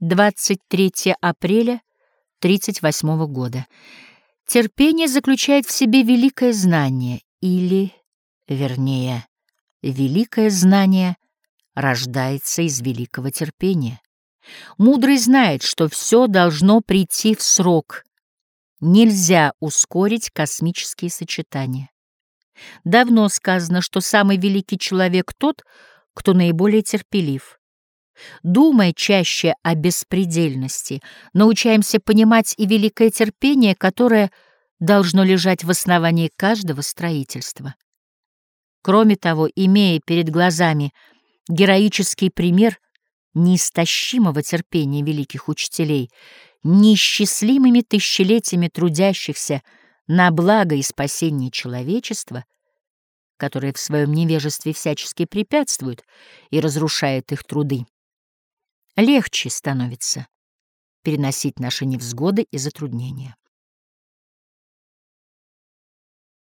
23 апреля 38 года. Терпение заключает в себе великое знание, или, вернее, великое знание рождается из великого терпения. Мудрый знает, что все должно прийти в срок. Нельзя ускорить космические сочетания. Давно сказано, что самый великий человек тот, кто наиболее терпелив. Думая чаще о беспредельности, научаемся понимать и великое терпение, которое должно лежать в основании каждого строительства. Кроме того, имея перед глазами героический пример неистощимого терпения великих учителей, неисчислимыми тысячелетиями трудящихся на благо и спасение человечества, которое в своем невежестве всячески препятствует и разрушает их труды, легче становится переносить наши невзгоды и затруднения.